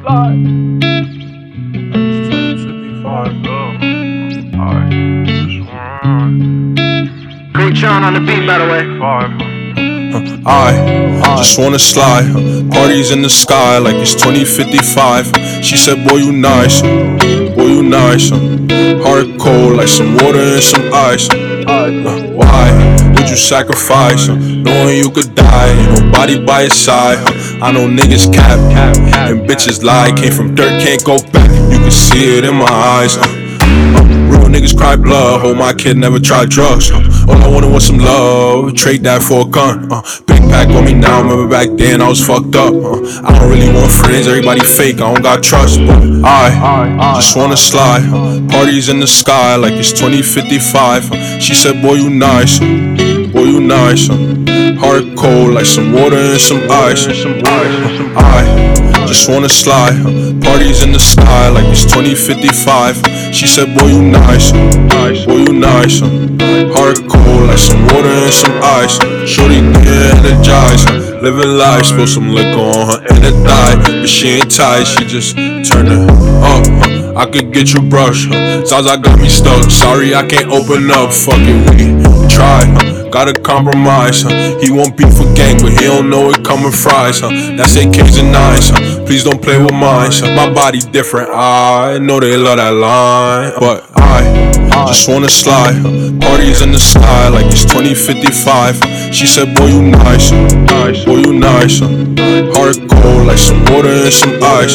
slide. It's 1055. Alright. On the beat, by the way. I just wanna slide. Parties in the sky like it's 2055. She said, Boy, you nice. Boy, you nice. Heart cold like some water and some ice. Uh, Why would you sacrifice? uh, Knowing you could die, ain't nobody by your side. uh, I know niggas cap, and bitches lie. Came from dirt, can't go back. You can see it in my eyes. uh, uh, Real niggas cry blood. Hope my kid never tried drugs. All I wanted was some love. Trade that for a gun. Uh, big pack on me now. Remember back then I was fucked up. Uh, I don't really want friends. Everybody fake. I don't got trust. But I just wanna slide. Parties in the sky like it's 2055. Uh, she said, Boy, you nice. Boy, you nice. Uh, heart cold like some water and some ice. I just wanna slide. Parties in the sky like it's 2055. She said, Boy, you nice. Boy, you nice. Heart cold like some water and some ice. Shorty get energized. Living life, spill some liquor on her and it die. But she ain't tight, she just turn it up. uh, I could get you brush. huh. Like got me stuck. Sorry, I can't open up. Fuck it, we try. huh. Gotta compromise, huh? He won't beef for gang, but he don't know it coming fries, huh? That's AKs and nines, huh? Please don't play with mine, huh? My body different, I know they love that line, but I just wanna slide. huh? Parties in the sky like it's 2055. huh? She said, Boy, you nice, huh? boy, you nice. Heart cold like some water and some ice.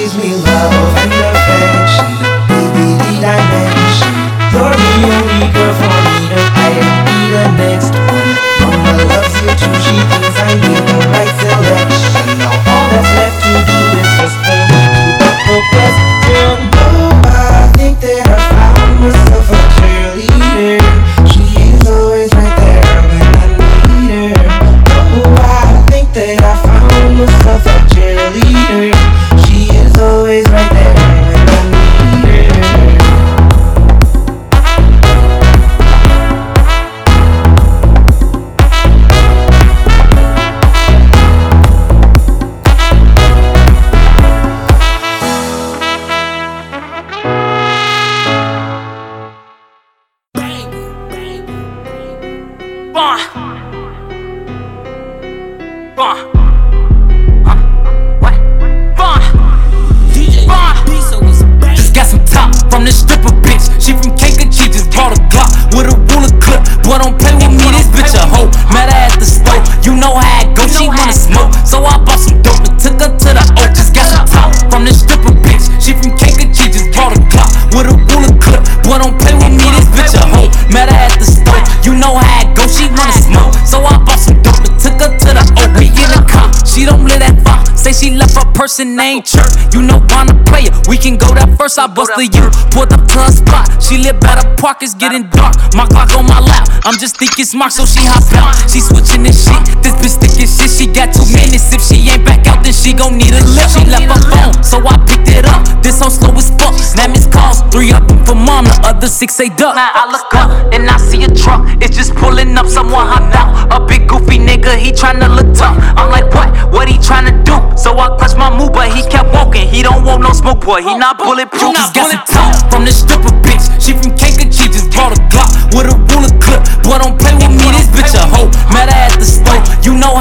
gives me love. from this stripper bitch. She from Kankakee, and just brought a Glock with a ruler clip. Boy, don't play with me, this bitch a hoe. Met her at the store, you know how it go. She wanna smoke, so I bought some dope and took her to the oak. Just got some top from this stripper bitch. She from Kankakee, and just brought a Glock with a ruler clip. Boy, don't play person named Church. You know I'm a player. We can go that first. I bust the you. Pulled to her spot. She live by the park. It's getting dark. My clock on my lap. I'm just thinking smart, so she hop out. She switching this shit. This bitch thinking shit. She got two minutes. If she ain't back out, then she gon' need a lift. She left her phone, so I picked it up. This hoe slow as fuck. Now miss calls. Three up for mom. The other six say duck. Now I look up and I see a truck. It's just pulling up. Someone hopped out. A big goofy nigga. He tryna look tough. I'm tryna do? So I clutched my move, but he kept walking. He don't want no smoke, boy. He not bulletproof. He's got some talk from the stripper bitch. She from Kankakee, just brought a Glock with a ruler clip. Boy, don't play with me, this bitch a hoe. Met her at the store. You know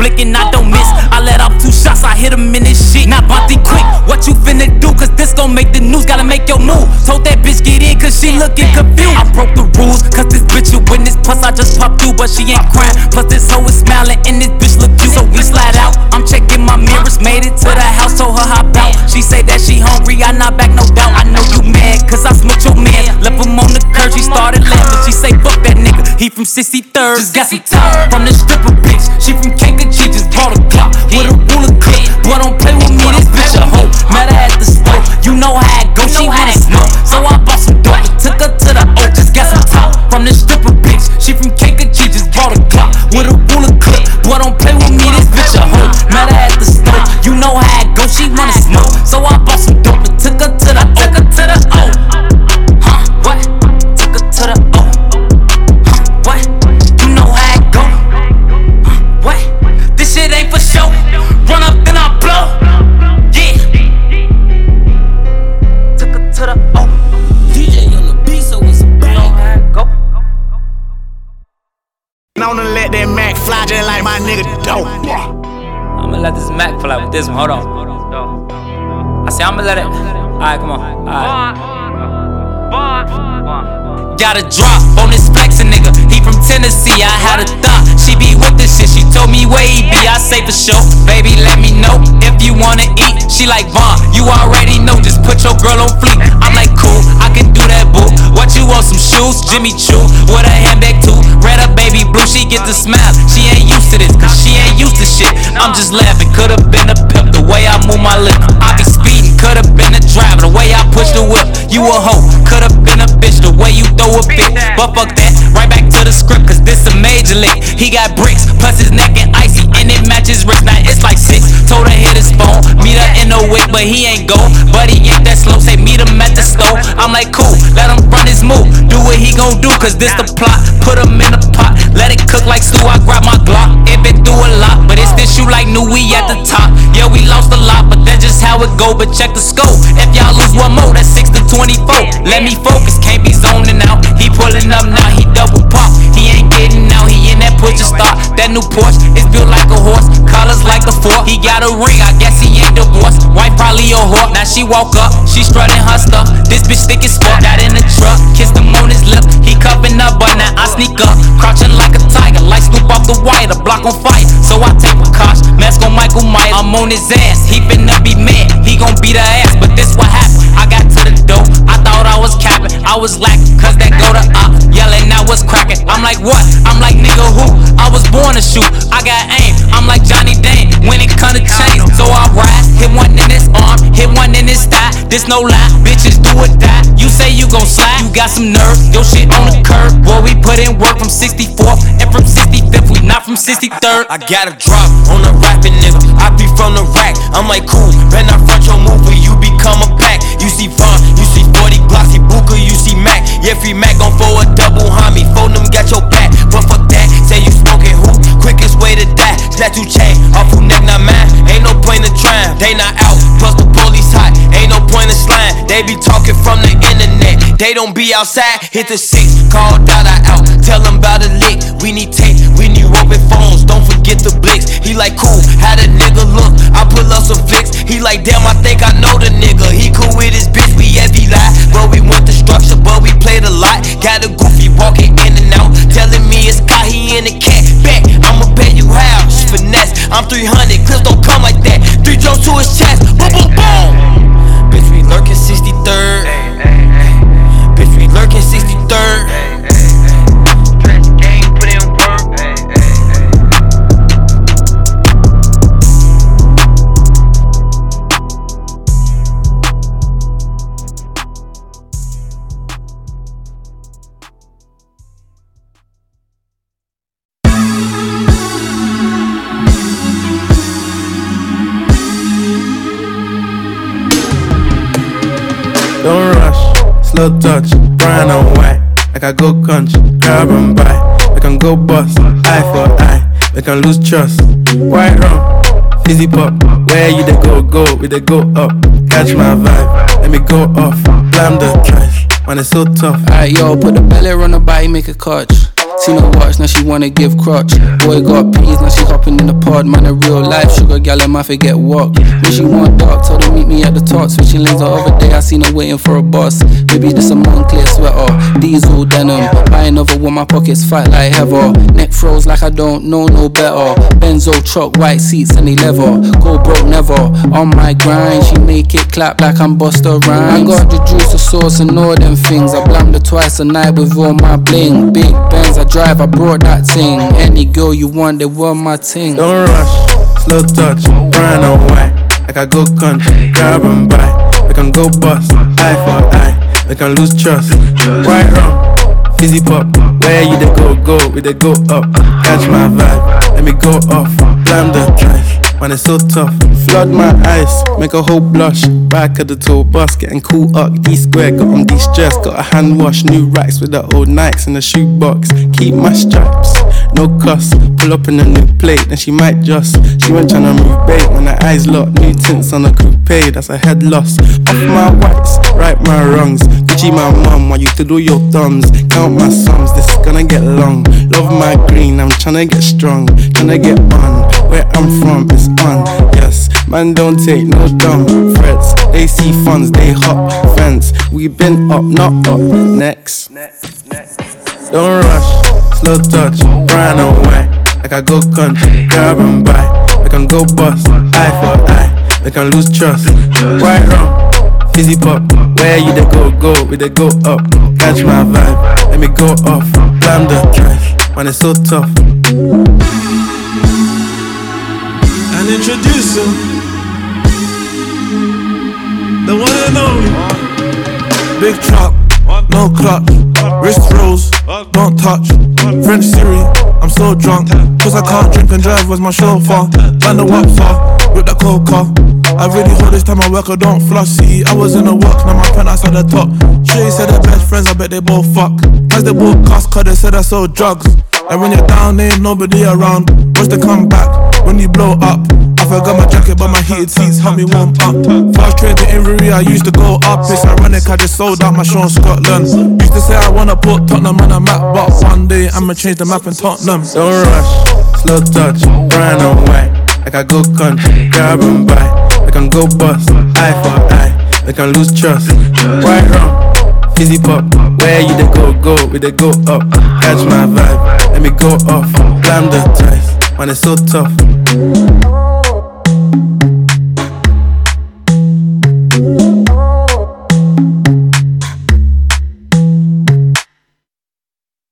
And I don't miss. I let off two shots, I hit him in his shit. Now Bonte quick, what you finna do? Cause this gon' make the news, gotta make your move. Told that bitch get in, cause she looking confused. I broke the rules, cause this bitch a witness. Plus I just popped through, but she ain't crying. Plus this hoe is smiling and this bitch look cute. So we slide out, I'm checking my mirrors. Made it to the house, told her hop out. She say that she hungry, I not back, no doubt. I know you mad, cause I smoked your man. Left him on the curb, she started laughing. She say, fuck that he from 63rd. Just got some time from the stripper bitch. She from Kankakee, just brought a clock with a ruler clip. Boy, don't play with me, this bitch a hoe. Met Got a drop on this flexin' nigga. He from Tennessee. I had a thought she be with this shit. She told me where he be. I say for sure. Baby, let me know if you wanna eat. She like Vaughn. You already know. Just put your girl on fleek. I'm like cool. I can do that, boo. What you want? Some shoes? Jimmy Choo with a handbag too. Red up, baby blue. She get the smile. She ain't used to this, cause she ain't used to shit. I'm just laughing. Could've been a pimp the way I move my lip. I be speeding. You a hoe. Could've been a bitch the way you throw a fit. But fuck that. Right back to the script, cause this a major lick. He got bricks, plus his neck and icy, and it matches wrist. Now it's like six. Told her hit his phone. Meet her in the wick, but he ain't go. But he ain't that slow. Say meet him at the stove. I'm like cool. Let him run his move. Do what he gon' do, cause this the plot. Put him in a pot. Let it cook like stew. I grab my Glock. It been through a lot, but it's this shoe like new. We at the top. Yeah, we lost a lot, but that's just how it go. But check the scope. If y'all lose one more, that's to 24. Let me focus. Can't be zoning out. He pulling up now. He double pop. He ain't getting out. He in that push to start. That new Porsche is built like a horse. Colors like a fork. He got a ring. I guess he ain't divorced. Wife probably a whore. Now she walk up. She strutting her stuff. This bitch thick as fuck. In the truck. Kissed him on his lip. He cupping up, but now I sneak up. Crouching like a tiger. Like Snoop off the wire. The block on fire. So I take a cosh. Mask on Michael Myers. I'm on his ass. He finna was lacking. Cause that go to op. Yelling, I was cracking. I'm like, what? I'm like, nigga, who? I was born to shoot. I got aim. I'm like Johnny Dang. When it come to chains. So I ride. Hit one in his arm. Hit one in his thigh. This no lie. Bitches do or die. You say you gon' slide. You got some nerve. Your shit on the curb. Boy, we put in work from 64th and from 65th. We not from 63rd. I got a drop on a rapping nigga. I be from the rack. I'm like cool. Better not front your move when you become a pack. You see Vaughn, you see 40 Glocks, you see Mac. Yeah, Mac gon' for a double homie. Phone them, got your back. But fuck that, say you smoking who? Quickest way to die. Snatch you chain off who neck not mine. Ain't no point in trying, they not out. Plus the police hot, ain't no point in slime. They be talking from the internet. They don't be outside, hit the six, call Dada out. Tell them about a lick. We need touch, brown and white. Like I go country, grab and buy. We can go bust, eye for eye. We can lose trust. White rum, fizzy pop. Where you they go, go, we they go up. Catch my vibe, let me go off. Blam the trash, man, it's so tough. Alright, yo, put the belly on the body, make a catch. Seen her watch, now she wanna give crutch. Boy got peas, now she hopping in the pod. Man, a real life sugar gal, and my forget walk. When she want dark, told her meet me at the top. Switching lanes the other day, I seen her waiting for a bus. Maybe this a Moncler sweater, diesel denim. Buy another one, my pockets fat like heather. Neck froze like I don't know no better. Benzo truck, white seats, and they leather. Go broke never. On my grind, she make it clap like I'm Busta Rhymes. I got the juice, the sauce, and all them things. I blammed her twice a night with all my bling. Big Benz, I drive, I brought that thing. Any girl you want, they want my thing. Don't rush, slow touch, brown and white. I go country, grab and buy. We can go bust, eye for eye. We can lose trust. White rum, fizzy pop. Where you they go, go, we they go up. Catch my vibe, let me go off. Blam the trash. Man, it's so tough. Flood my eyes, make a whole blush. Back of the tour bus, getting cool up. D square, got on de-stressed. Got a hand wash, new racks with the old Nikes in the shoebox. Keep my stripes, no cuss. Pull up in a new plate, then she might just. She went tryna move bait when her eyes locked. New tints on a coupe, that's a head loss. Off my whites, right my wrongs. Gucci my mum, while you twiddle your thumbs. Count my sums, this is gonna get long. Love my green, I'm tryna get strong. Tryna get on. Where I'm from, it's on. Yes, man, don't take no dumb threats. They see funds, they hop fence. We been up, not up. Next. Don't rush, slow touch, and white. Like I go country, grab and buy. We can go bust, eye for eye. We can lose trust. White rum, fizzy pop. Where you they go, go, we they go up. Catch my vibe, let me go off. Blam the trash, man, it's so tough. and introduce him. The one and only. Big truck, no clutch. Wrist rolls, don't touch. French Siri, I'm so drunk. Cause I can't drink and drive, where's my chauffeur? Land the whop far, with the coca. I really hold this time I work, I don't floss. See, I was in the work, now my penthouse at the top. Shay said they're best friends, I bet they both fuck. As they both cost, cause they said I sold drugs. And when you're down, ain't nobody around. What's the comeback when you blow up? I got my jacket, but my heated seats help me warm up. Fast train to Inverness, I used to go up. It's ironic, I just sold out my show in Scotland. Used to say I wanna put Tottenham on a map, but one day I'ma change the map in Tottenham. Don't rush, slow touch, brown and white. Like I go country, grab and buy. I can go bust, eye for eye. We can lose trust. White rum, fizzy pop. Where you they go, go, we they go up. Catch my vibe, let me go off. Blam the ties, man, it's so tough.